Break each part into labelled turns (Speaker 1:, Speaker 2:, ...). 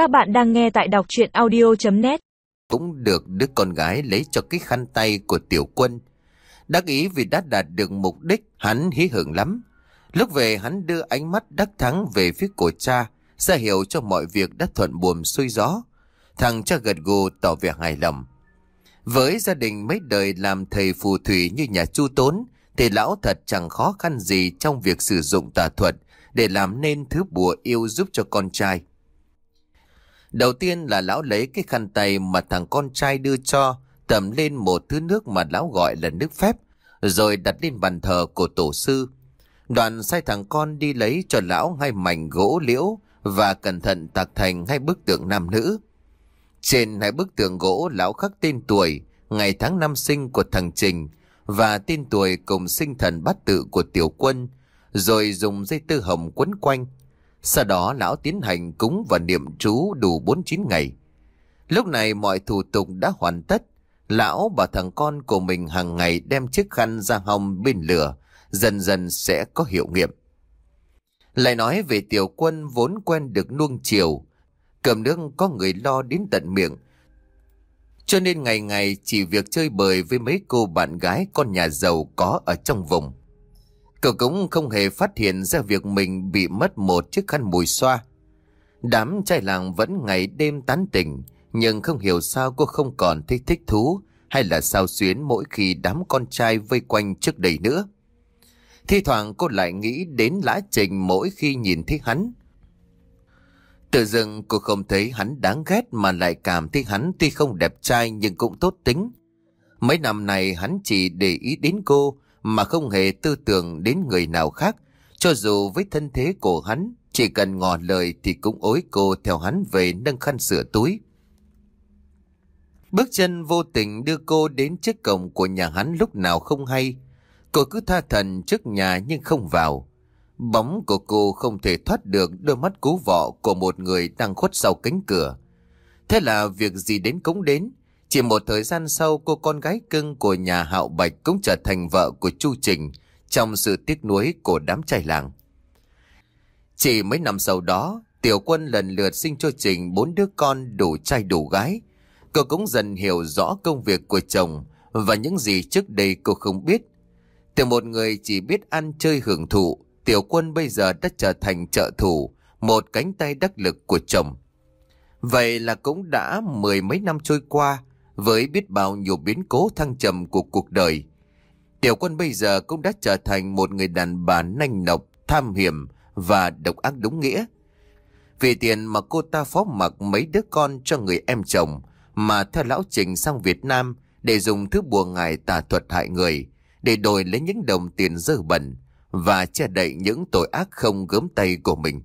Speaker 1: Các bạn đang nghe tại đọc chuyện audio.net
Speaker 2: Cũng được đứa con gái lấy cho cái khăn tay của tiểu quân. Đắc ý vì đã đạt được mục đích, hắn hí hưởng lắm. Lúc về hắn đưa ánh mắt đắc thắng về phía của cha, ra hiệu cho mọi việc đã thuận buồm xuôi gió. Thằng cha gật gù tỏ vẻ hài lòng. Với gia đình mấy đời làm thầy phù thủy như nhà chu tốn, thì lão thật chẳng khó khăn gì trong việc sử dụng tà thuật để làm nên thứ bùa yêu giúp cho con trai. Đầu tiên là lão lấy cái khăn tay mà thằng con trai đưa cho, tầm lên một thứ nước mà lão gọi là nước phép, rồi đặt lên bàn thờ của tổ sư. Đoàn sai thằng con đi lấy cho lão hai mảnh gỗ liễu và cẩn thận tạc thành hai bức tượng nam nữ. Trên hai bức tượng gỗ lão khắc tên tuổi, ngày tháng năm sinh của thằng Trình và tên tuổi cùng sinh thần bát tự của tiểu quân, rồi dùng dây tư hồng quấn quanh. Sau đó lão tiến hành cúng và niệm chú đủ 49 ngày. Lúc này mọi thủ tục đã hoàn tất. Lão và thằng con của mình hàng ngày đem chiếc khăn ra hồng bên lửa, dần dần sẽ có hiệu nghiệm. Lại nói về tiểu quân vốn quen được nuông chiều, cầm nước có người lo đến tận miệng. Cho nên ngày ngày chỉ việc chơi bời với mấy cô bạn gái con nhà giàu có ở trong vùng. Cậu cũng không hề phát hiện ra việc mình bị mất một chiếc khăn mùi xoa. Đám trai làng vẫn ngày đêm tán tỉnh, nhưng không hiểu sao cô không còn thích thích thú hay là sao xuyến mỗi khi đám con trai vây quanh trước đầy nữa. Thi thoảng cô lại nghĩ đến lã trình mỗi khi nhìn thấy hắn. Tự dưng cô không thấy hắn đáng ghét mà lại cảm thấy hắn tuy không đẹp trai nhưng cũng tốt tính. Mấy năm này hắn chỉ để ý đến cô mà không hề tư tưởng đến người nào khác. Cho dù với thân thế của hắn, chỉ cần ngỏ lời thì cũng ối cô theo hắn về nâng khăn sửa túi. Bước chân vô tình đưa cô đến trước cổng của nhà hắn lúc nào không hay. Cô cứ tha thần trước nhà nhưng không vào. Bóng của cô không thể thoát được đôi mắt cú vọ của một người đang khuất sau cánh cửa. Thế là việc gì đến cũng đến. Chỉ một thời gian sau cô con gái cưng của nhà Hạo Bạch cũng trở thành vợ của Chu Trình trong sự tiếc nuối của đám trai làng. Chỉ mấy năm sau đó, Tiểu Quân lần lượt sinh cho Trình bốn đứa con đủ trai đủ gái. Cô cũng dần hiểu rõ công việc của chồng và những gì trước đây cô không biết. Từ một người chỉ biết ăn chơi hưởng thụ, Tiểu Quân bây giờ đã trở thành trợ thủ, một cánh tay đắc lực của chồng. Vậy là cũng đã mười mấy năm trôi qua, với biết bao nhiêu biến cố thăng trầm của cuộc đời. Tiểu quân bây giờ cũng đã trở thành một người đàn bà nanh nọc, tham hiểm và độc ác đúng nghĩa. Vì tiền mà cô ta phó mặc mấy đứa con cho người em chồng mà theo lão trình sang Việt Nam để dùng thứ bùa ngài tà thuật hại người, để đổi lấy những đồng tiền dơ bẩn và che đậy những tội ác không gớm tay của mình.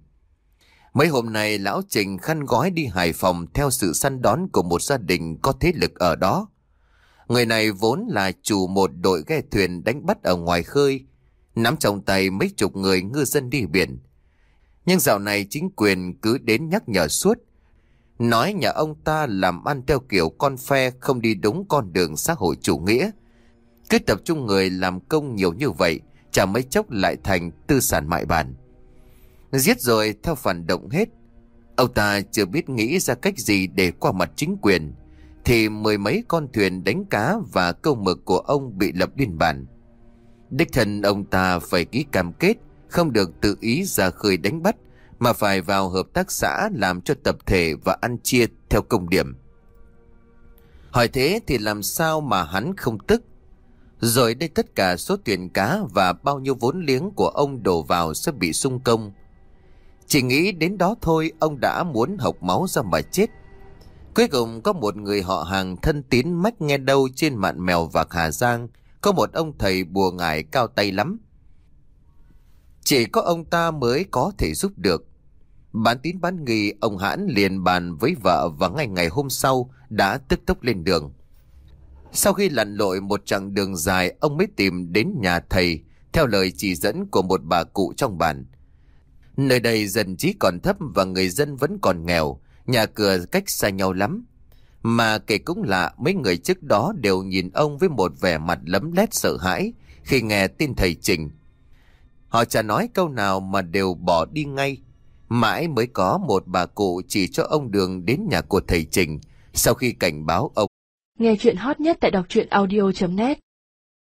Speaker 2: Mấy hôm nay lão Trình khăn gói đi Hải Phòng theo sự săn đón của một gia đình có thế lực ở đó. Người này vốn là chủ một đội ghe thuyền đánh bắt ở ngoài khơi, nắm trong tay mấy chục người ngư dân đi biển. Nhưng dạo này chính quyền cứ đến nhắc nhở suốt. Nói nhà ông ta làm ăn theo kiểu con phe không đi đúng con đường xã hội chủ nghĩa. Cứ tập trung người làm công nhiều như vậy, chả mấy chốc lại thành tư sản mại bản. Giết rồi, theo phản động hết. Ông ta chưa biết nghĩ ra cách gì để qua mặt chính quyền. Thì mười mấy con thuyền đánh cá và câu mực của ông bị lập biên bản. Đích thân ông ta phải ký cam kết không được tự ý ra khơi đánh bắt, mà phải vào hợp tác xã làm cho tập thể và ăn chia theo công điểm. Hỏi thế thì làm sao mà hắn không tức? Rồi đây tất cả số tiền cá và bao nhiêu vốn liếng của ông đổ vào sẽ bị sung công. Chỉ nghĩ đến đó thôi ông đã muốn học máu ra mà chết. Cuối cùng có một người họ hàng thân tín mách nghe đâu trên mạn mèo và Hà Giang có một ông thầy bùa ngải cao tay lắm. Chỉ có ông ta mới có thể giúp được. Bán tín bán nghi, ông Hãn liền bàn với vợ và ngày ngày hôm sau đã tức tốc lên đường. Sau khi lặn lội một chặng đường dài, ông mới tìm đến nhà thầy theo lời chỉ dẫn của một bà cụ trong bản. Nơi đây dân trí còn thấp và người dân vẫn còn nghèo, nhà cửa cách xa nhau lắm. Mà kể cũng lạ, mấy người trước đó đều nhìn ông với một vẻ mặt lấm lét sợ hãi khi nghe tin thầy Trình. Họ chả nói câu nào mà đều bỏ đi ngay. Mãi mới có một bà cụ chỉ cho ông đường đến nhà của thầy Trình. Sau khi cảnh báo ông
Speaker 3: Nghe chuyện hot nhất tại đọc truyện audio.net